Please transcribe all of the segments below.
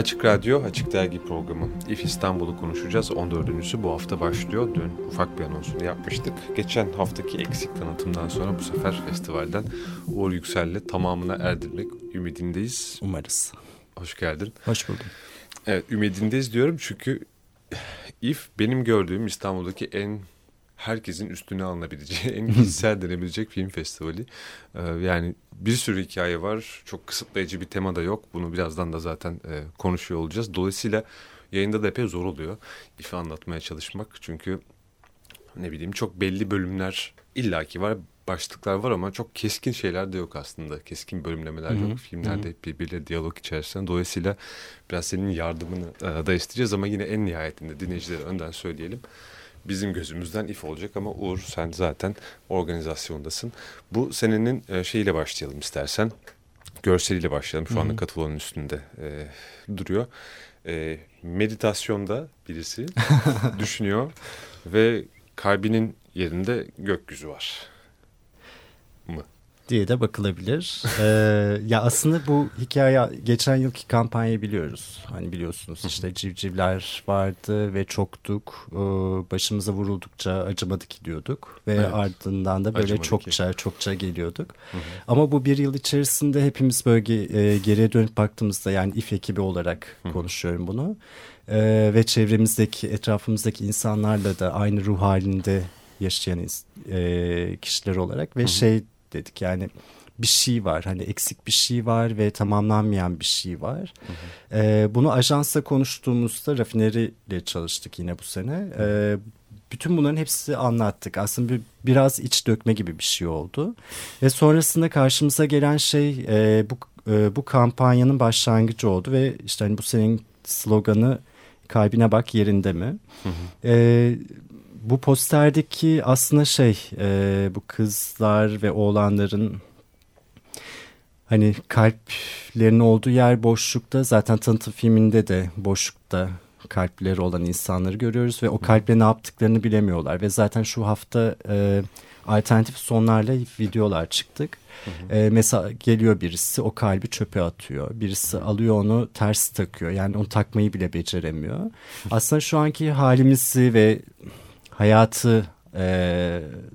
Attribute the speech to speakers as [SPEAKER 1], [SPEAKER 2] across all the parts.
[SPEAKER 1] Açık Radyo, Açık Dergi programı. İF İstanbul'u konuşacağız. 14.sü bu hafta başlıyor. Dün ufak bir anonsunu yapmıştık. Geçen haftaki eksik tanıtımdan sonra bu sefer festivalden Uğur Yüksel'le tamamına erdirmek ümidindeyiz.
[SPEAKER 2] Umarız.
[SPEAKER 1] Hoş geldin.
[SPEAKER 2] Hoş buldum.
[SPEAKER 1] Evet, ümidindeyiz diyorum çünkü İF benim gördüğüm İstanbul'daki en herkesin üstüne alınabileceği, en kişisel denebilecek film festivali. Ee, yani bir sürü hikaye var. Çok kısıtlayıcı bir tema da yok. Bunu birazdan da zaten e, konuşuyor olacağız. Dolayısıyla yayında da epey zor oluyor. İF'i anlatmaya çalışmak. Çünkü ne bileyim çok belli bölümler illaki var. Başlıklar var ama çok keskin şeyler de yok aslında. Keskin bölümlemeler Hı-hı. yok. Filmlerde Hı-hı. birbiriyle diyalog içerisinde. Dolayısıyla biraz senin yardımını e, da isteyeceğiz ama yine en nihayetinde dinleyicilere önden söyleyelim bizim gözümüzden if olacak ama Uğur sen zaten organizasyondasın. Bu senenin e, şeyiyle başlayalım istersen. Görseliyle başlayalım. Şu anda katılanın üstünde e, duruyor. E, meditasyonda birisi düşünüyor ve kalbinin yerinde gökyüzü var?
[SPEAKER 2] Diye de bakılabilir. ee, ya aslında bu hikaye geçen yılki kampanyayı biliyoruz. Hani biliyorsunuz işte civcivler vardı ve çoktuk. Ee, başımıza vuruldukça acımadık gidiyorduk. Ve evet. ardından da böyle acımadık çokça ki. çokça geliyorduk. Hı hı. Ama bu bir yıl içerisinde hepimiz böyle e, geriye dönüp baktığımızda yani İF ekibi olarak hı. konuşuyorum bunu. Ee, ve çevremizdeki etrafımızdaki insanlarla da aynı ruh halinde yaşayan e, kişiler olarak ve hı hı. şey dedik. Yani bir şey var hani eksik bir şey var ve tamamlanmayan bir şey var. Hı hı. E, bunu ajansla konuştuğumuzda rafineriyle çalıştık yine bu sene. E, bütün bunların hepsi anlattık. Aslında bir, biraz iç dökme gibi bir şey oldu. Ve sonrasında karşımıza gelen şey e, bu e, bu kampanyanın başlangıcı oldu ve işte hani bu senin sloganı kalbine bak yerinde mi? Hı hı. E, bu posterdeki aslında şey e, bu kızlar ve oğlanların hani kalplerinin olduğu yer boşlukta zaten tanıtım filminde de boşlukta kalpleri olan insanları görüyoruz ve o kalple ne yaptıklarını bilemiyorlar ve zaten şu hafta e, alternatif sonlarla videolar çıktık. Hı hı. E, mesela geliyor birisi o kalbi çöpe atıyor. Birisi alıyor onu ters takıyor. Yani onu takmayı bile beceremiyor. Aslında şu anki halimizi ve hayatı e,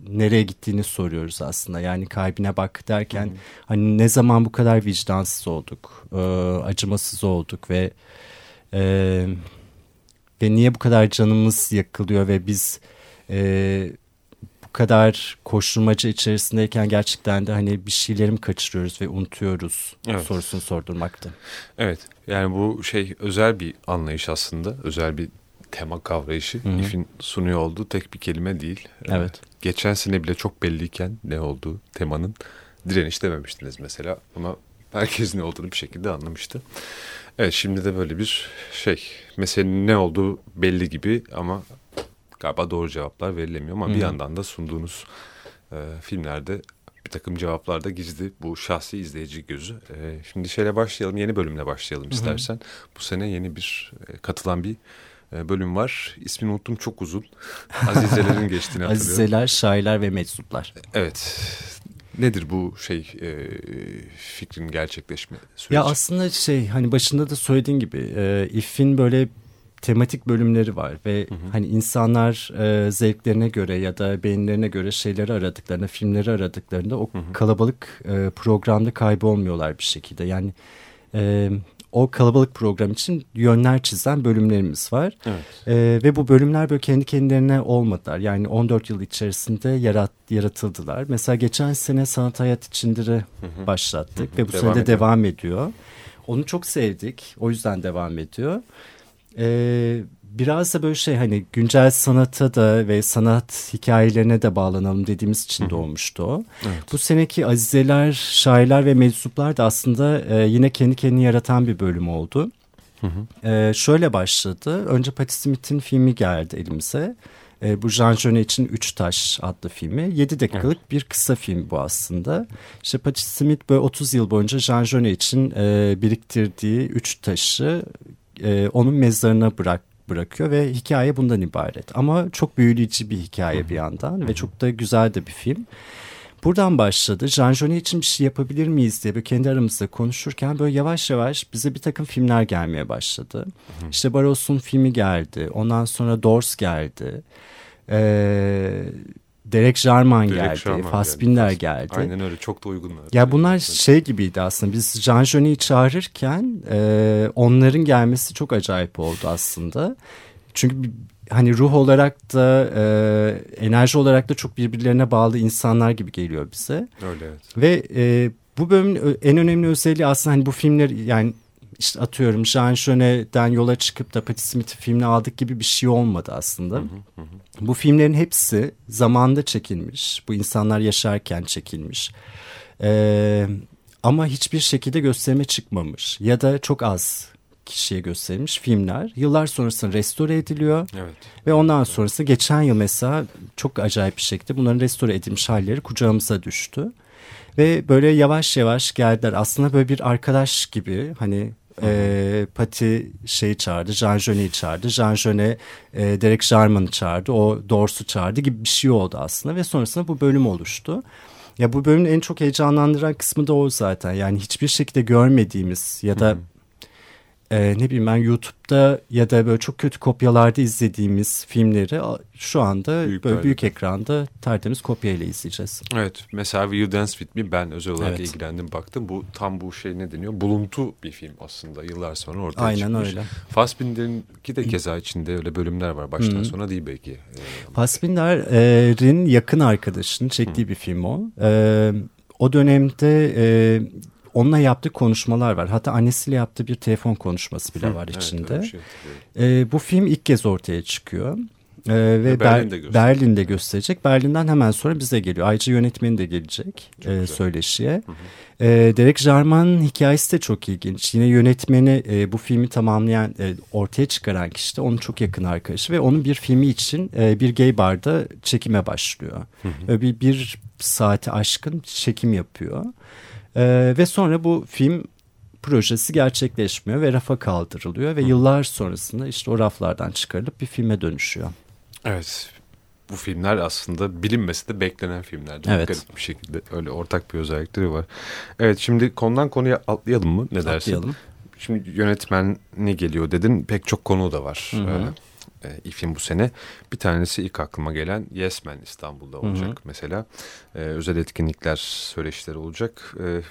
[SPEAKER 2] nereye gittiğini soruyoruz aslında. Yani kalbine bak derken hı. hani ne zaman bu kadar vicdansız olduk, e, acımasız olduk ve e, ve niye bu kadar canımız yakılıyor ve biz e, bu kadar koşturmaca içerisindeyken gerçekten de hani bir şeyleri mi kaçırıyoruz ve unutuyoruz evet. sorusunu sordurmakta.
[SPEAKER 1] Evet yani bu şey özel bir anlayış aslında özel bir tema kavrayışı Hı -hı. İF'in sunuyor olduğu tek bir kelime değil.
[SPEAKER 2] Ee, evet.
[SPEAKER 1] Geçen sene bile çok belliyken ne olduğu temanın direniş dememiştiniz mesela. Ama herkes ne olduğunu bir şekilde anlamıştı. Evet şimdi de böyle bir şey meselenin ne olduğu belli gibi ama galiba doğru cevaplar verilemiyor ama Hı -hı. bir yandan da sunduğunuz e, filmlerde bir takım cevaplar da gizli bu şahsi izleyici gözü. E, şimdi şeyle başlayalım yeni bölümle başlayalım istersen. Hı -hı. Bu sene yeni bir e, katılan bir bölüm var. İsmini unuttum çok uzun. Azizelerin geçtiğini hatırlıyorum.
[SPEAKER 2] Azizeler, şairler ve meczuplar.
[SPEAKER 1] Evet. Nedir bu şey e, fikrin gerçekleşme süreci?
[SPEAKER 2] Ya aslında şey hani başında da söylediğin gibi e, İF'in böyle tematik bölümleri var ve hı hı. hani insanlar e, zevklerine göre ya da beyinlerine göre şeyleri aradıklarında, filmleri aradıklarında o hı hı. kalabalık e, programda kaybolmuyorlar bir şekilde. Yani e, o kalabalık program için yönler çizen bölümlerimiz var. Evet. E, ve bu bölümler böyle kendi kendilerine olmadılar. Yani 14 yıl içerisinde yarat, yaratıldılar. Mesela geçen sene Sanat Hayat İçindir'i başlattık hı hı. ve bu devam sene de devam ediyor. Onu çok sevdik. O yüzden devam ediyor. Ee, biraz da böyle şey hani güncel sanata da ve sanat hikayelerine de bağlanalım dediğimiz için doğmuştu o. Evet. Bu seneki azizeler, şairler ve meczuplar da aslında e, yine kendi kendini yaratan bir bölüm oldu. Hı hı. E, şöyle başladı. Önce Patti Smith'in filmi geldi elimize. E, bu Jean Genet için Üç Taş adlı filmi. 7 dakikalık evet. bir kısa film bu aslında. İşte Patti Smith böyle 30 yıl boyunca Jean Genet için e, biriktirdiği üç taşı e, onun mezarına bırak bırakıyor ve hikaye bundan ibaret. Ama çok büyüleyici bir hikaye bir yandan ve çok da güzel de bir film. buradan başladı. Jean Genet için bir şey yapabilir miyiz diye böyle kendi aramızda konuşurken böyle yavaş yavaş bize bir takım filmler gelmeye başladı. İşte Barros'un filmi geldi. Ondan sonra Doors geldi. Eee Derek Jarman Derek geldi, Jarman Fassbinder geldi. geldi.
[SPEAKER 1] Aynen öyle çok da uygunlar.
[SPEAKER 2] Ya bunlar şey gibiydi aslında biz Jean Genet'i çağırırken e, onların gelmesi çok acayip oldu aslında. Çünkü hani ruh olarak da e, enerji olarak da çok birbirlerine bağlı insanlar gibi geliyor bize.
[SPEAKER 1] Öyle evet.
[SPEAKER 2] Ve e, bu bölümün en önemli özelliği aslında hani bu filmler yani işte atıyorum Jean Genet'den yola çıkıp da Patti Smith filmini aldık gibi bir şey olmadı aslında. Hı hı hı. Bu filmlerin hepsi zamanda çekilmiş. Bu insanlar yaşarken çekilmiş. Ee, ama hiçbir şekilde gösterime çıkmamış. Ya da çok az kişiye gösterilmiş filmler. Yıllar sonrasında restore ediliyor.
[SPEAKER 1] Evet.
[SPEAKER 2] Ve ondan sonrası geçen yıl mesela çok acayip bir şekilde bunların restore edilmiş halleri kucağımıza düştü. Ve böyle yavaş yavaş geldiler. Aslında böyle bir arkadaş gibi hani e, Pati şeyi çağırdı, Jean Genet'i çağırdı. Jean Genet e, Derek Jarman'ı çağırdı, o Dors'u çağırdı gibi bir şey oldu aslında. Ve sonrasında bu bölüm oluştu. Ya bu bölümün en çok heyecanlandıran kısmı da o zaten. Yani hiçbir şekilde görmediğimiz ya da... E, ne bileyim ben YouTube'da ya da böyle çok kötü kopyalarda izlediğimiz filmleri şu anda büyük, böyle büyük ekranda tertemiz kopyayla izleyeceğiz.
[SPEAKER 1] Evet mesela Will You Dance With Me ben özel olarak evet. ilgilendim baktım. Bu tam bu şey ne deniyor? Buluntu bir film aslında yıllar sonra ortaya
[SPEAKER 2] Aynen
[SPEAKER 1] çıkmış.
[SPEAKER 2] Aynen öyle.
[SPEAKER 1] Fassbinder'inki de keza içinde öyle bölümler var baştan Hı. sona değil belki.
[SPEAKER 2] Ee, Fassbinder'in yakın arkadaşının çektiği Hı. bir film o. Ee, o dönemde e, onunla yaptığı konuşmalar var. Hatta annesiyle yaptığı bir telefon konuşması bile var içinde. Evet, şey e, bu film ilk kez ortaya çıkıyor. Ee, ve Berlin'de, Ber Berlin'de gösterecek. Berlin'den hemen sonra bize geliyor. Ayrıca yönetmeni de gelecek e, söyleşiye. Hı hı. E, Derek Jarman'ın hikayesi de çok ilginç. Yine yönetmeni e, bu filmi tamamlayan, e, ortaya çıkaran kişi de onun çok yakın arkadaşı. Ve onun bir filmi için e, bir gay barda çekime başlıyor. Hı hı. Bir, bir saati aşkın çekim yapıyor. Ee, ve sonra bu film projesi gerçekleşmiyor ve rafa kaldırılıyor ve yıllar sonrasında işte o raflardan çıkarılıp bir filme dönüşüyor.
[SPEAKER 1] Evet. Bu filmler aslında bilinmesi de beklenen filmler. Evet. Garip bir şekilde öyle ortak bir özellikleri var. Evet şimdi konudan konuya atlayalım mı? Ne dersin?
[SPEAKER 2] Atlayalım.
[SPEAKER 1] Şimdi yönetmen ne geliyor dedin. Pek çok konu da var. Hı hı. E, film bu sene. Bir tanesi ilk aklıma gelen Yes Man İstanbul'da olacak Hı -hı. mesela. E, özel etkinlikler, söyleşileri olacak. E,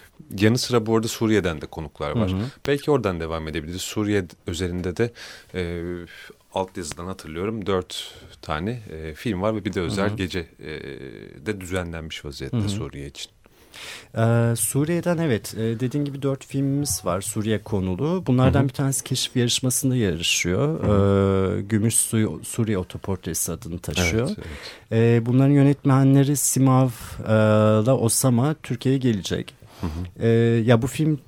[SPEAKER 1] yanı sıra bu arada Suriye'den de konuklar var. Hı -hı. Belki oradan devam edebiliriz. Suriye üzerinde de e, alt yazıdan hatırlıyorum dört tane e, film var ve bir de özel Hı -hı. gece e, de düzenlenmiş vaziyette Hı -hı. Suriye için.
[SPEAKER 2] Ee, Suriye'den evet e, dediğin gibi dört filmimiz var Suriye konulu. Bunlardan Hı -hı. bir tanesi keşif yarışmasında yarışıyor. Ee, Gümüş Suyu Suriye Otoportresi adını taşıyor. Evet, evet. Ee, bunların yönetmenleri Simav ile Osama Türkiye'ye gelecek. Hı hı. Ee, ya bu film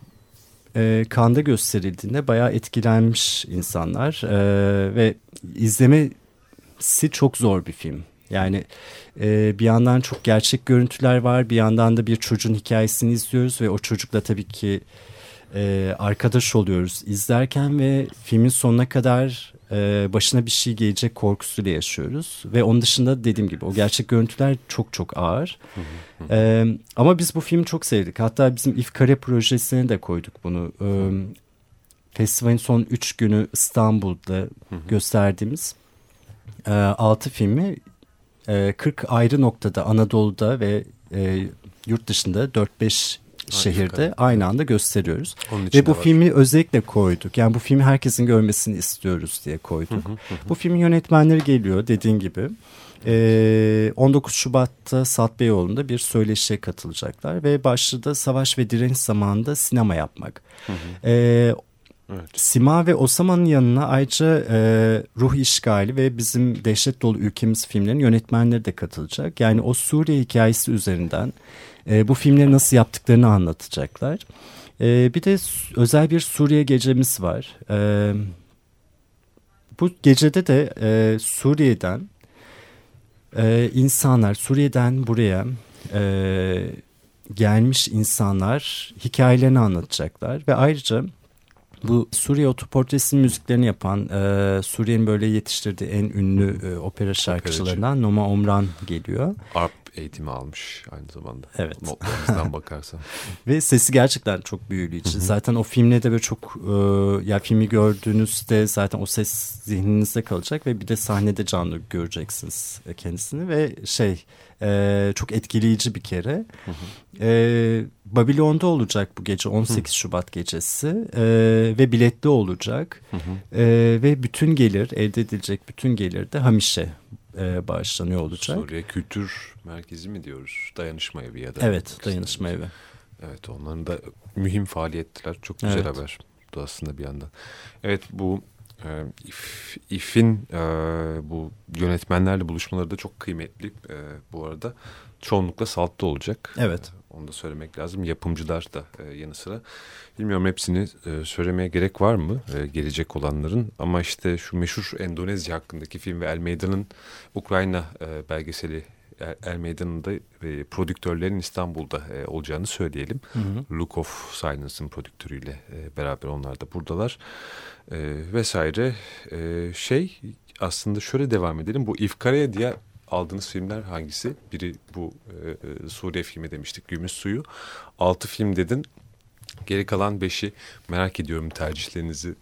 [SPEAKER 2] e, Kanda gösterildiğinde bayağı etkilenmiş insanlar e, ve izlemesi çok zor bir film. Yani e, bir yandan çok gerçek görüntüler var. Bir yandan da bir çocuğun hikayesini izliyoruz ve o çocukla tabii ki e, arkadaş oluyoruz izlerken ve filmin sonuna kadar e, başına bir şey gelecek korkusuyla yaşıyoruz. Ve onun dışında dediğim gibi o gerçek görüntüler çok çok ağır. e, ama biz bu filmi çok sevdik. Hatta bizim İF Kare projesine de koyduk bunu. E, festivalin son üç günü İstanbul'da gösterdiğimiz e, altı filmi 40 ee, ayrı noktada Anadolu'da ve e, yurt dışında 4-5 şehirde aynı anda gösteriyoruz. Ve bu var. filmi özellikle koyduk. Yani bu filmi herkesin görmesini istiyoruz diye koyduk. Bu filmin yönetmenleri geliyor dediğin gibi. Ee, 19 Şubat'ta Sat Beyoğlu'nda bir söyleşiye katılacaklar ve başlığı savaş ve direniş zamanında sinema yapmak. Hı hı. Ee, Evet. Sima ve Osama'nın yanına ayrıca e, Ruh işgali ve bizim Dehşet Dolu Ülkemiz filmlerinin yönetmenleri de katılacak. Yani o Suriye hikayesi üzerinden e, bu filmleri nasıl yaptıklarını anlatacaklar. E, bir de özel bir Suriye gecemiz var. E, bu gecede de e, Suriye'den e, insanlar, Suriye'den buraya... E, gelmiş insanlar hikayelerini anlatacaklar ve ayrıca bu Suriye otoportresinin müziklerini yapan e, Suriye'nin böyle yetiştirdiği en ünlü e, opera şarkıcılarından Noma Omran geliyor.
[SPEAKER 1] Arp eğitimi almış aynı zamanda.
[SPEAKER 2] Evet.
[SPEAKER 1] Notlarımızdan bakarsan.
[SPEAKER 2] Ve sesi gerçekten çok büyüleyici. zaten o filmle de böyle çok e, ya filmi gördüğünüzde zaten o ses zihninizde kalacak ve bir de sahnede canlı göreceksiniz kendisini ve şey e, çok etkileyici bir kere. E, Babilon'da olacak bu gece 18 Şubat gecesi e, ve biletli olacak e, ve bütün gelir elde edilecek bütün gelir de Hamiş'e e, bağışlanıyor olacak.
[SPEAKER 1] Suriye Kültür Merkezi mi diyoruz? Dayanışma evi ya da.
[SPEAKER 2] Evet dayanışma evi.
[SPEAKER 1] Evet onların da mühim faaliyetler. Çok güzel evet. haber. Bu da aslında bir yandan. Evet bu e, İF, İF'in e, bu yönetmenlerle buluşmaları da çok kıymetli e, bu arada. Çoğunlukla saltta olacak.
[SPEAKER 2] Evet.
[SPEAKER 1] Onu da söylemek lazım. Yapımcılar da e, yanı sıra. Bilmiyorum hepsini e, söylemeye gerek var mı e, gelecek olanların. Ama işte şu meşhur Endonezya hakkındaki film ve El Meydan'ın Ukrayna e, belgeseli El Meydan'ın da e, prodüktörlerin İstanbul'da e, olacağını söyleyelim. Hı hı. Look of Silence'ın prodüktörüyle e, beraber onlar da buradalar. E, vesaire e, şey aslında şöyle devam edelim. Bu İfkaraya diye aldığınız filmler hangisi? Biri bu e, e, Suriye filmi demiştik Gümüş Suyu. Altı film dedin. Geri kalan beşi merak ediyorum tercihlerinizi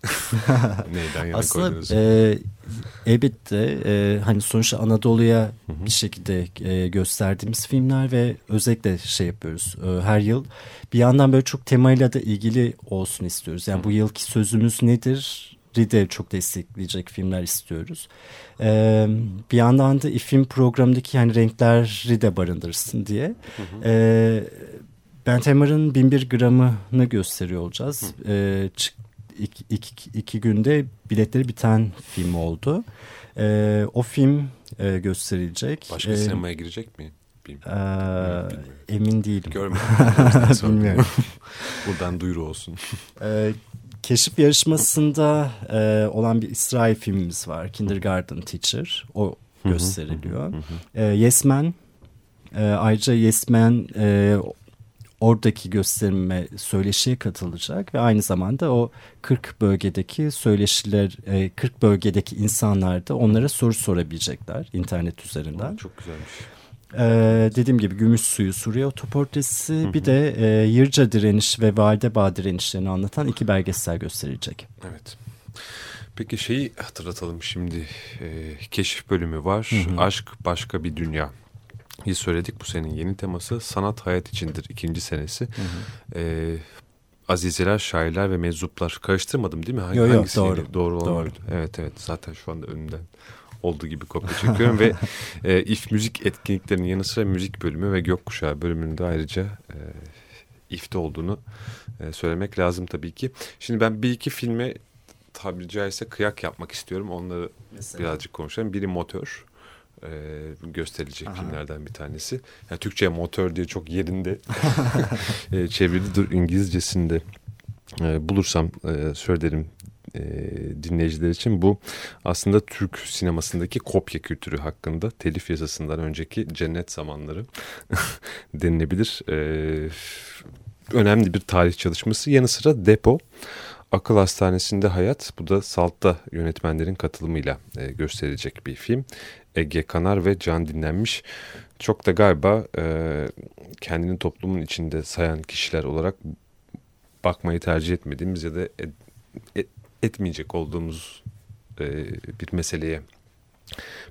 [SPEAKER 1] neyden yana
[SPEAKER 2] Aslında,
[SPEAKER 1] koydunuz?
[SPEAKER 2] E, elbette e, hani sonuçta Anadolu'ya bir şekilde e, gösterdiğimiz filmler ve özellikle şey yapıyoruz e, her yıl bir yandan böyle çok temayla da ilgili olsun istiyoruz. Yani Hı -hı. bu yılki sözümüz nedir? De çok destekleyecek filmler istiyoruz. Ee, bir yandan da film programındaki yani renkleri de barındırsın diye. Hı hı. Ee, ben Temar'ın bin bir gramını gösteriyor olacağız. Ee, iki, iki, iki günde biletleri biten film oldu. Ee, o film e, gösterilecek.
[SPEAKER 1] Başka ee, sinemaya girecek mi?
[SPEAKER 2] Ee, emin değilim.
[SPEAKER 1] Görmedim. Bilmiyorum. Buradan duyuru olsun.
[SPEAKER 2] Ee, keşif yarışmasında e, olan bir İsrail filmimiz var. Kindergarten Teacher. O gösteriliyor. Ee, Yes Man. E, ayrıca Yes Man e, oradaki gösterime söyleşiye katılacak ve aynı zamanda o 40 bölgedeki söyleşiler 40 e, bölgedeki insanlar da onlara soru sorabilecekler internet üzerinden.
[SPEAKER 1] Çok güzelmiş.
[SPEAKER 2] Ee, dediğim gibi Gümüş Suyu Suriye Otoportresi hı hı. bir de e, Yırca direniş ve Validebağ direnişlerini anlatan iki belgesel gösterilecek.
[SPEAKER 1] Evet. Peki şeyi hatırlatalım şimdi. E, keşif bölümü var. Hı hı. Aşk başka bir dünya. İyi söyledik bu senin yeni teması. Sanat hayat içindir ikinci senesi. Hı hı. E, azizeler, şairler ve meczuplar. Karıştırmadım değil mi?
[SPEAKER 2] Hangi, yo, yo, doğru.
[SPEAKER 1] Doğru, doğru. Evet evet zaten şu anda önümden olduğu gibi kopya çekiyorum ve e, if müzik etkinliklerinin yanı sıra müzik bölümü ve gökkuşağı bölümünde ayrıca e, ifte olduğunu e, söylemek lazım tabii ki. Şimdi ben bir iki filme tabiri caizse kıyak yapmak istiyorum. Onları Mesela? birazcık konuşalım. Biri Motor e, gösterilecek Aha. filmlerden bir tanesi. Yani Türkçe motor diye çok yerinde e, çevirdi. Dur İngilizcesinde e, bulursam e, söylerim e, dinleyiciler için bu aslında Türk sinemasındaki kopya kültürü hakkında telif yasasından önceki cennet zamanları denilebilir. E, önemli bir tarih çalışması. Yanı sıra Depo Akıl Hastanesi'nde Hayat. Bu da Salt'ta yönetmenlerin katılımıyla e, gösterilecek bir film. Ege Kanar ve Can Dinlenmiş. Çok da galiba e, kendini toplumun içinde sayan kişiler olarak bakmayı tercih etmediğimiz ya da etmeyecek olduğumuz e, bir meseleye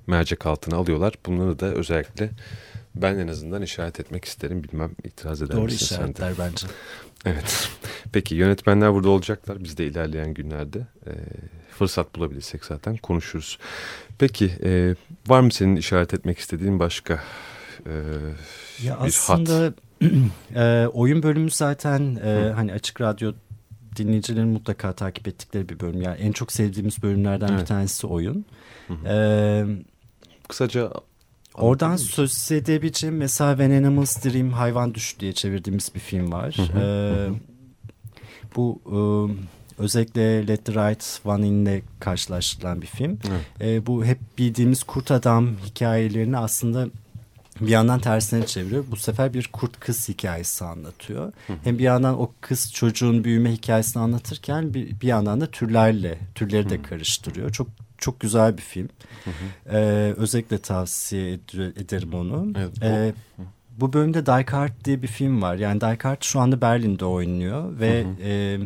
[SPEAKER 1] mercek altına alıyorlar. Bunları da özellikle ben en azından işaret etmek isterim. Bilmem itiraz eder
[SPEAKER 2] Doğru
[SPEAKER 1] misin
[SPEAKER 2] işaretler sen de? bence.
[SPEAKER 1] Evet. Peki yönetmenler burada olacaklar. Biz de ilerleyen günlerde e, fırsat bulabilirsek zaten konuşuruz. Peki e, var mı senin işaret etmek istediğin başka e,
[SPEAKER 2] ya bir aslında, hat? e, oyun bölümü zaten e, hani açık radyo dinleyicilerin mutlaka takip ettikleri bir bölüm. Yani en çok sevdiğimiz bölümlerden evet. bir tanesi oyun. Hı hı. Ee,
[SPEAKER 1] Kısaca
[SPEAKER 2] Oradan söz edebileceğim mesela When Animals Dream Hayvan Düş diye çevirdiğimiz bir film var. Hı hı, ee. Bu e, özellikle Let the Right One In'le karşılaştırılan bir film. Ee, bu hep bildiğimiz kurt adam hikayelerini aslında bir yandan tersine çeviriyor. Bu sefer bir kurt kız hikayesi anlatıyor. Hı. Hem bir yandan o kız çocuğun büyüme hikayesini anlatırken bir, bir yandan da türlerle türleri de karıştırıyor. Çok çok güzel bir film. Hı hı. Ee, özellikle tavsiye ed- ederim onu. Evet, bu... Ee, bu bölümde Die Hard diye bir film var. Yani Die Hard şu anda Berlin'de oynuyor ve hı hı. E,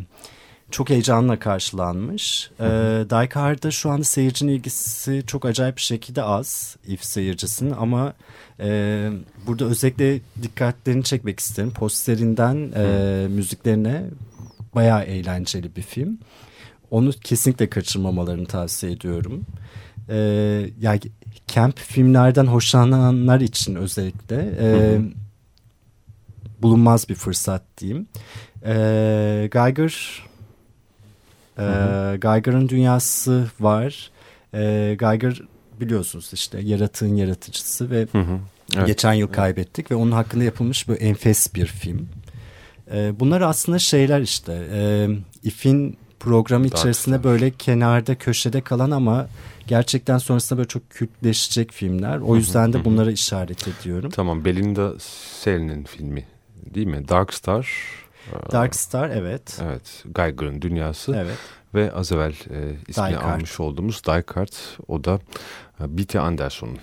[SPEAKER 2] çok heyecanla karşılanmış. E, Die Hard'da şu anda seyircinin ilgisi çok acayip bir şekilde az if seyircisinin ama e, burada özellikle dikkatlerini çekmek isterim. Posterinden e, müziklerine bayağı eğlenceli bir film. Onu kesinlikle kaçırmamalarını tavsiye ediyorum. E, yani camp filmlerden hoşlananlar için özellikle e, bulunmaz bir fırsat diyeyim. E, Geiger e, Geiger'ın dünyası var. E, Geiger biliyorsunuz işte yaratığın yaratıcısı ve hı hı. Evet. geçen yıl kaybettik ve onun hakkında yapılmış bir enfes bir film. E, bunlar aslında şeyler işte e, İF'in programı içerisinde böyle kenarda köşede kalan ama gerçekten sonrasında böyle çok kültleşecek filmler. O yüzden de bunlara işaret ediyorum.
[SPEAKER 1] Tamam Belinda Sel'nin filmi değil mi? Dark Star.
[SPEAKER 2] E, Dark Star evet.
[SPEAKER 1] Evet Geiger'ın dünyası.
[SPEAKER 2] Evet.
[SPEAKER 1] Ve az evvel e, ismini Die almış olduğumuz Hard o da e, B.T. Anderson'un.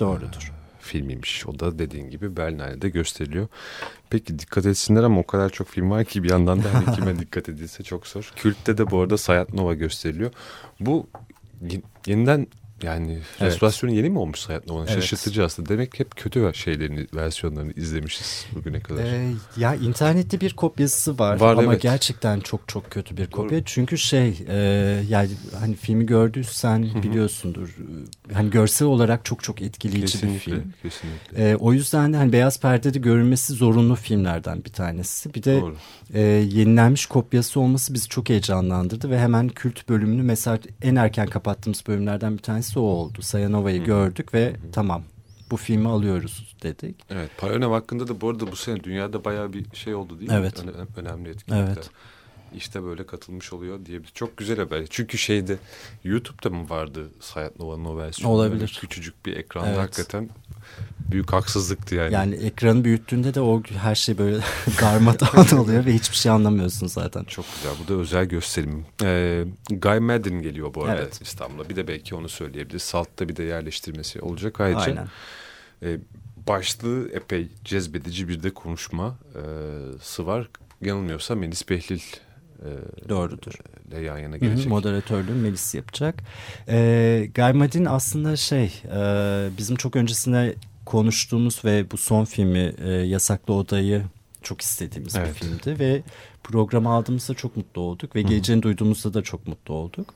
[SPEAKER 2] Doğrudur.
[SPEAKER 1] E, filmiymiş. O da dediğin gibi Berlin'de gösteriliyor. Peki dikkat etsinler ama o kadar çok film var ki bir yandan da hani kime dikkat edilse çok zor. Kült'te de bu arada Sayat Nova gösteriliyor. Bu yeniden yani evet. restorasyonu yeni mi olmuş Hayat Nova'nın? Evet. Şaşırtıcı aslında. Demek hep kötü şeylerini, versiyonlarını izlemişiz bugüne kadar. Ee,
[SPEAKER 2] ya internette bir kopyası var, var ama evet. gerçekten çok çok kötü bir kopya. Doğru. Çünkü şey e, yani hani filmi gördüysen Hı-hı. biliyorsundur. Hani görsel olarak çok çok etkileyici kesinlikle, bir film. Kesinlikle. E, o yüzden de hani beyaz perdede görülmesi zorunlu filmlerden bir tanesi. Bir de e, yenilenmiş kopyası olması bizi çok heyecanlandırdı ve hemen kült bölümünü mesela en erken kapattığımız bölümlerden bir tanesi o oldu. Sayanova'yı gördük ve Hı -hı. tamam bu filmi alıyoruz dedik.
[SPEAKER 1] Evet Paleonem hakkında da bu arada bu sene dünyada bayağı bir şey oldu değil mi?
[SPEAKER 2] Evet.
[SPEAKER 1] Öne, önemli etkinlikler. Evet. İşte böyle katılmış oluyor diye bir çok güzel haber. Çünkü şeyde YouTube'da mı vardı Sayat Nova'nın o versiyonu?
[SPEAKER 2] Olabilir.
[SPEAKER 1] küçücük bir ekranda evet. hakikaten büyük haksızlıktı yani.
[SPEAKER 2] Yani ekranı büyüttüğünde de o her şey böyle darmadağın oluyor ve hiçbir şey anlamıyorsun zaten.
[SPEAKER 1] Çok güzel. Bu da özel gösterim. Ee, Guy Madden geliyor bu arada evet. İstanbul'a. Bir de belki onu söyleyebiliriz. Salt'ta bir de yerleştirmesi olacak ayrıca. Aynen. Ee, başlığı epey cezbedici bir de konuşması var. Yanılmıyorsa Melis Behlil
[SPEAKER 2] e, Doğrudur.
[SPEAKER 1] ile yan yana gelecek. Hı hı,
[SPEAKER 2] moderatörlüğü Melis yapacak. E, Gaymadin aslında şey e, bizim çok öncesinde konuştuğumuz ve bu son filmi e, Yasaklı Oda'yı çok istediğimiz evet. bir filmdi ve programı aldığımızda çok mutlu olduk ve geleceğini duyduğumuzda da çok mutlu olduk.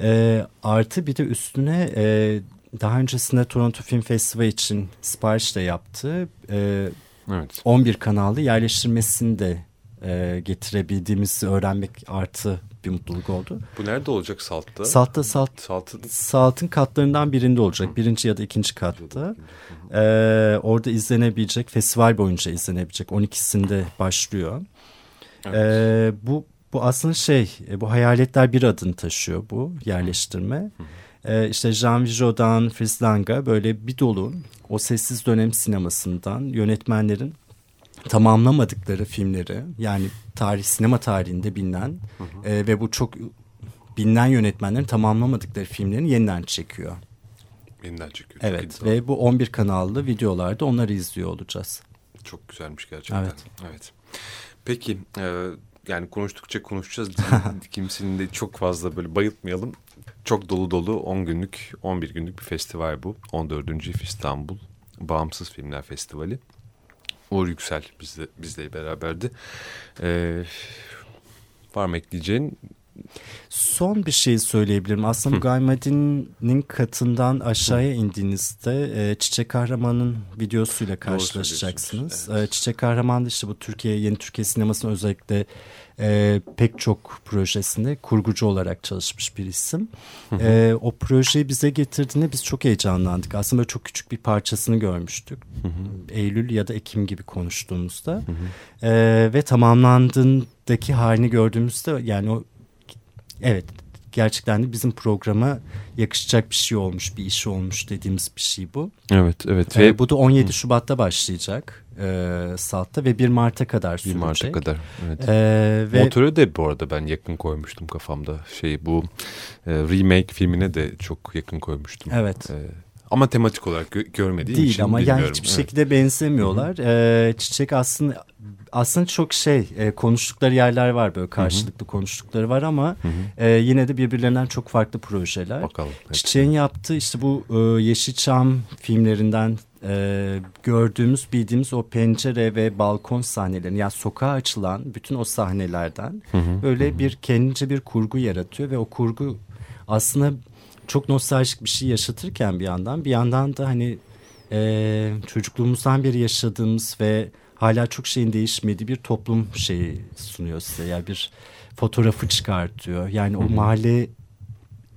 [SPEAKER 2] E, artı bir de üstüne e, daha öncesinde Toronto Film Festivali için sipariş de yaptı. E, evet. 11 kanallı yerleştirmesini de e, getirebildiğimizi öğrenmek artı bir mutluluk oldu.
[SPEAKER 1] Bu nerede olacak Salt'ta?
[SPEAKER 2] Salt'ta Salt, Salt'ın Salt'ın katlarından birinde olacak. Birinci ya da ikinci katta. Ee, orada izlenebilecek, festival boyunca izlenebilecek. 12'sinde başlıyor. Evet. Ee, bu bu aslında şey, e, bu hayaletler bir adını taşıyor bu yerleştirme. Ee, işte Jean Vigo'dan Fritz Lang'a böyle bir dolu o sessiz dönem sinemasından yönetmenlerin tamamlamadıkları filmleri yani tarih sinema tarihinde bilinen hı hı. E, ve bu çok bilinen yönetmenlerin tamamlamadıkları filmlerin yeniden çekiyor.
[SPEAKER 1] Yeniden çekiyor.
[SPEAKER 2] Evet ve bu 11 kanallı videolarda onları izliyor olacağız.
[SPEAKER 1] Çok güzelmiş gerçekten.
[SPEAKER 2] Evet.
[SPEAKER 1] evet. Peki e, yani konuştukça konuşacağız. Kimsenin de çok fazla böyle bayıltmayalım. Çok dolu dolu 10 günlük 11 günlük bir festival bu. 14. İstanbul Bağımsız Filmler Festivali. Uğur Yüksel bizle, bizle beraberdi. Ee, var mı ekleyeceğin?
[SPEAKER 2] Son bir şey söyleyebilirim. Aslında Gaymadin'in katından aşağıya indiğinizde e, Çiçek Kahraman'ın videosuyla karşılaşacaksınız. Evet. E, Çiçek Kahraman da işte bu Türkiye, yeni Türkiye sinemasının özellikle e, pek çok projesinde kurgucu olarak çalışmış bir isim. E, o projeyi bize getirdiğinde biz çok heyecanlandık. Aslında böyle çok küçük bir parçasını görmüştük. Eylül ya da Ekim gibi konuştuğumuzda. E, ve tamamlandığındaki halini gördüğümüzde yani o evet gerçekten de bizim programa yakışacak bir şey olmuş, bir iş olmuş dediğimiz bir şey bu.
[SPEAKER 1] Evet, evet.
[SPEAKER 2] Ee, bu da 17 Şubat'ta başlayacak e, Salt'ta ve 1 Mart'a kadar sürecek.
[SPEAKER 1] 1 Mart'a kadar, evet. Ee, ve... Motoru da bu arada ben yakın koymuştum kafamda. Şey bu e, remake filmine de çok yakın koymuştum.
[SPEAKER 2] Evet.
[SPEAKER 1] E, ama tematik olarak gö görmediğim
[SPEAKER 2] Değil
[SPEAKER 1] için
[SPEAKER 2] ama
[SPEAKER 1] bilmiyorum.
[SPEAKER 2] yani hiçbir
[SPEAKER 1] Evet.
[SPEAKER 2] şekilde benzemiyorlar. Ee, Çiçek aslında aslında çok şey e, konuştukları yerler var böyle karşılıklı konuştukları var ama
[SPEAKER 1] Hı hı.
[SPEAKER 2] e, yine de birbirlerinden çok farklı projeler.
[SPEAKER 1] Bakalım. Evet.
[SPEAKER 2] Çiçek'in yaptığı işte bu e, Yeşilçam filmlerinden e, gördüğümüz bildiğimiz o pencere ve balkon sahnelerini yani sokağa açılan bütün o sahnelerden
[SPEAKER 1] Hı hı.
[SPEAKER 2] böyle bir kendince bir kurgu yaratıyor ve o kurgu aslında çok nostaljik bir şey yaşatırken bir yandan bir yandan da hani e, çocukluğumuzdan beri yaşadığımız ve hala çok şeyin değişmediği bir toplum şeyi sunuyor size. Yani bir fotoğrafı çıkartıyor. Yani o mahalle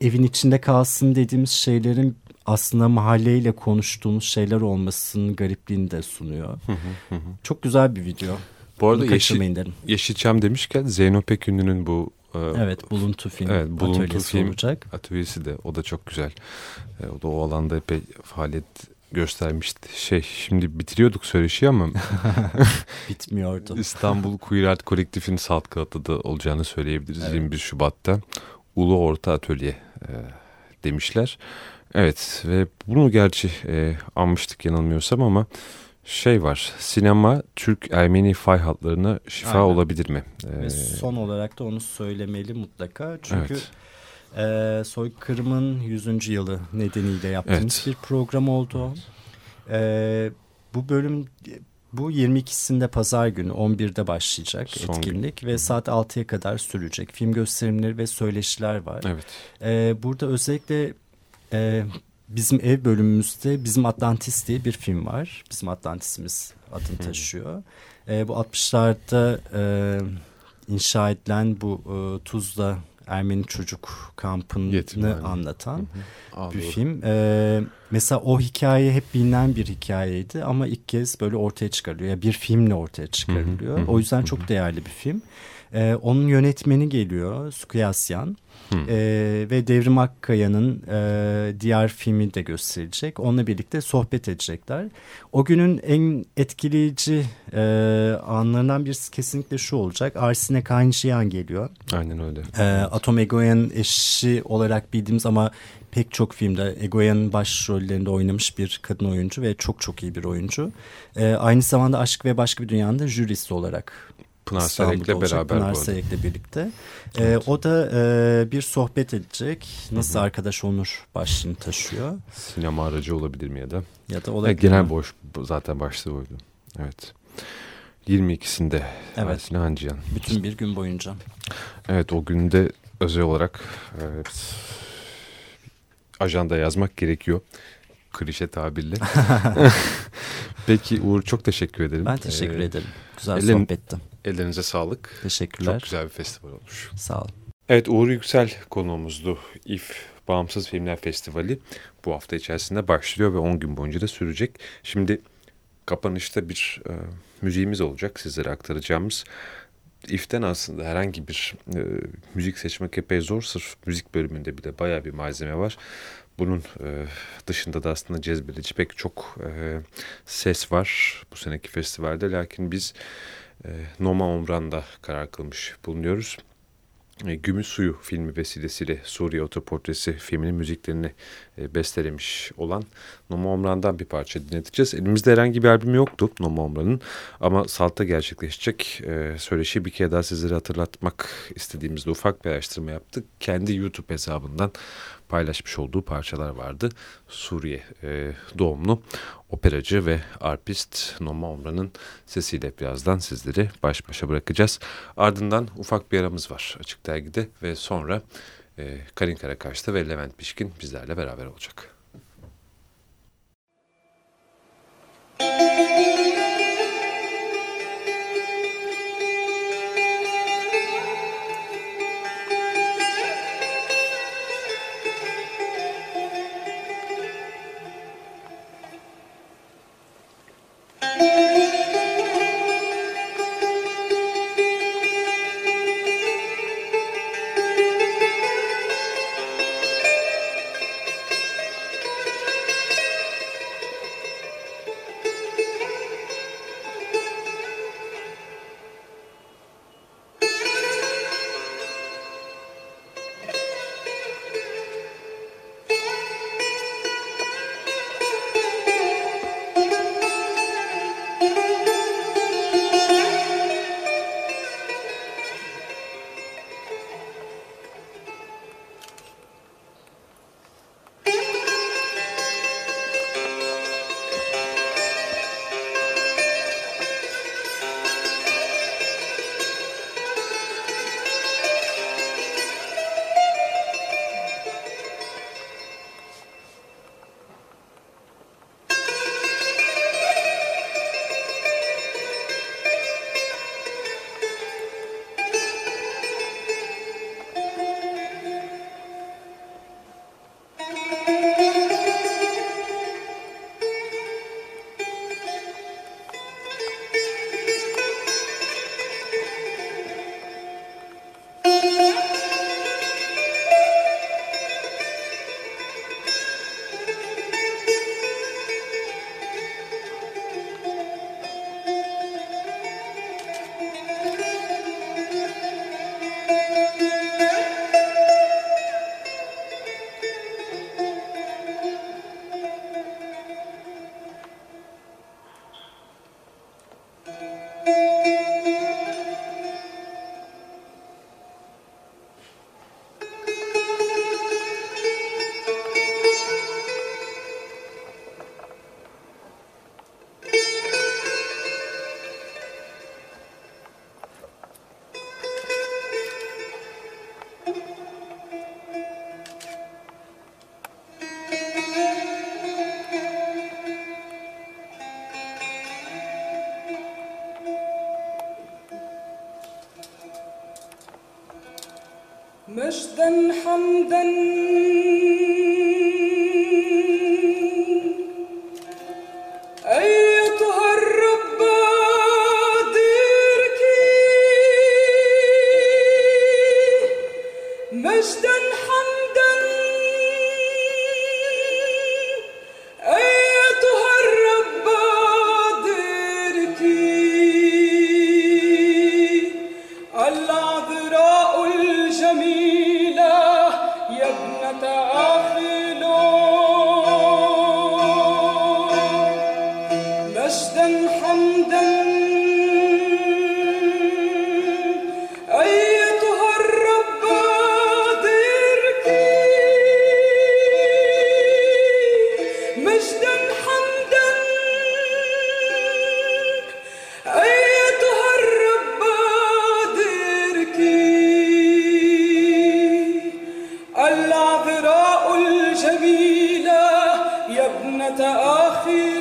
[SPEAKER 2] evin içinde kalsın dediğimiz şeylerin aslında mahalleyle konuştuğumuz şeyler olmasının garipliğini de sunuyor. Çok güzel bir video.
[SPEAKER 1] Bu arada Yeşil. Yeşilçam demişken Zeyno Pekünlü'nün bu e,
[SPEAKER 2] Evet Buluntu film
[SPEAKER 1] Evet, Buluntu
[SPEAKER 2] atölyesi
[SPEAKER 1] film.
[SPEAKER 2] olacak.
[SPEAKER 1] atölyesi de o da çok güzel. E, o da o alanda epey faaliyet göstermişti. Şey şimdi bitiriyorduk söyleşi ama
[SPEAKER 2] Bitmiyordu.
[SPEAKER 1] İstanbul Queer Art Kolektif'in Salt Galata'da olacağını söyleyebiliriz
[SPEAKER 2] Evet.
[SPEAKER 1] 21 Şubat'ta. Ulu Orta Atölye e, demişler. Evet ve bunu gerçi e, anmıştık yanılmıyorsam ama şey var sinema Türk Ermeni fay hatlarına şifa
[SPEAKER 2] Aynen.
[SPEAKER 1] olabilir mi? E,
[SPEAKER 2] Ve son olarak da onu söylemeli mutlaka. Çünkü
[SPEAKER 1] evet.
[SPEAKER 2] e, soykırımın 100. yılı nedeniyle yaptığımız
[SPEAKER 1] Evet.
[SPEAKER 2] bir program oldu. E, bu bölüm bu 22'sinde pazar günü 11'de başlayacak
[SPEAKER 1] Son
[SPEAKER 2] etkinlik ve saat 6'ya kadar sürecek. Film gösterimleri ve söyleşiler var.
[SPEAKER 1] Evet.
[SPEAKER 2] E, burada özellikle e, bizim ev bölümümüzde Bizim Atlantis diye bir film var. Bizim Atlantis'imiz adını taşıyor. E, bu 60'larda e, inşa edilen bu e, Tuzla Ermeni çocuk kampını
[SPEAKER 1] Yetimhane.
[SPEAKER 2] anlatan
[SPEAKER 1] Aa,
[SPEAKER 2] bir
[SPEAKER 1] doğru.
[SPEAKER 2] film. E, mesela o hikaye hep bilinen bir hikayeydi ama ilk kez böyle ortaya çıkarılıyor. Ya bir filmle ortaya çıkarılıyor.
[SPEAKER 1] hı hı,
[SPEAKER 2] O yüzden çok değerli bir film. E, onun yönetmeni geliyor Sukuyasyan.
[SPEAKER 1] Hı.
[SPEAKER 2] Ee, ve Devrim Akkaya'nın e, diğer filmi de gösterilecek. Onunla birlikte sohbet edecekler. O günün en etkileyici e, anlarından birisi kesinlikle şu olacak. Arsine Kanjiyan geliyor.
[SPEAKER 1] Aynen öyle.
[SPEAKER 2] E, Atom Egoyan'ın eşi olarak bildiğimiz ama pek çok filmde Egoyan'ın başrollerinde oynamış bir kadın oyuncu ve çok çok iyi bir oyuncu. E, aynı zamanda Aşk ve Başka Bir Dünya'nın da jürisi olarak
[SPEAKER 1] Pınar Serek'le beraber
[SPEAKER 2] Pınar. Serek'le birlikte. Ee, o da e, bir sohbet edecek. Nasıl arkadaş olur başlığını taşıyor.
[SPEAKER 1] Sinema aracı olabilir mi ya da?
[SPEAKER 2] Ya da
[SPEAKER 1] Evet,
[SPEAKER 2] olabilir.
[SPEAKER 1] genel
[SPEAKER 2] mi?
[SPEAKER 1] boş zaten başlığı oydu. Evet. 22'sinde
[SPEAKER 2] Evet.
[SPEAKER 1] Ersin Hancıyan.
[SPEAKER 2] Bütün bir gün boyunca.
[SPEAKER 1] Evet o günde özel olarak evet, ajanda yazmak gerekiyor. Klişe tabirle. Peki Uğur çok teşekkür ederim.
[SPEAKER 2] Ben teşekkür
[SPEAKER 1] Ee,
[SPEAKER 2] ederim. Güzel
[SPEAKER 1] elin-
[SPEAKER 2] sohbetti.
[SPEAKER 1] Ellerinize sağlık.
[SPEAKER 2] Teşekkürler.
[SPEAKER 1] Çok güzel bir festival olmuş.
[SPEAKER 2] Sağ ol.
[SPEAKER 1] Evet Uğur Yüksel konuğumuzdu. İF Bağımsız Filmler Festivali bu hafta içerisinde başlıyor ve 10 gün boyunca da sürecek. Şimdi kapanışta bir e, müziğimiz olacak sizlere aktaracağımız. İF'ten aslında herhangi bir e, müzik seçmek epey zor. Sırf müzik bölümünde bile bayağı bir malzeme var. Bunun e, dışında da aslında cezbedici pek çok e, ses var bu seneki festivalde. Lakin biz Noma Omran'da karar kılmış bulunuyoruz. E, Gümüş Suyu filmi vesilesiyle Suriye Otoportresi filminin müziklerini e, bestelemiş olan Noma Omran'dan bir parça dinleteceğiz. Elimizde herhangi bir albüm yoktu Noma Omran'ın ama Salt'ta gerçekleşecek e, söyleşi bir kere daha sizlere hatırlatmak istediğimizde ufak bir araştırma yaptık. Kendi YouTube hesabından paylaşmış olduğu parçalar vardı. Suriye e, doğumlu operacı ve arpist Noma Omran'ın sesiyle birazdan sizleri baş başa bırakacağız. Ardından ufak bir aramız var Açık Dergi'de ve sonra e, Karin Karakaş'ta ve Levent Pişkin bizlerle beraber olacak.
[SPEAKER 3] العذراء الجميلة يا ابنة أخي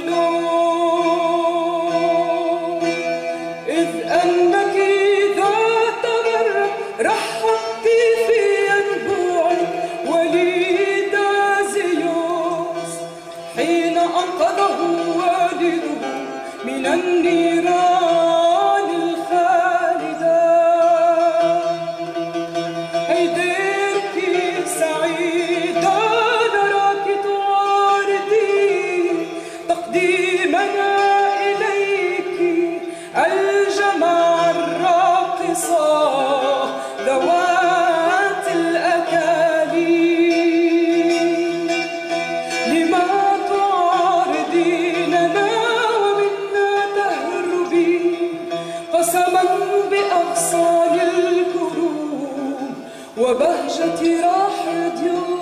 [SPEAKER 3] وبهجتي راحت يوم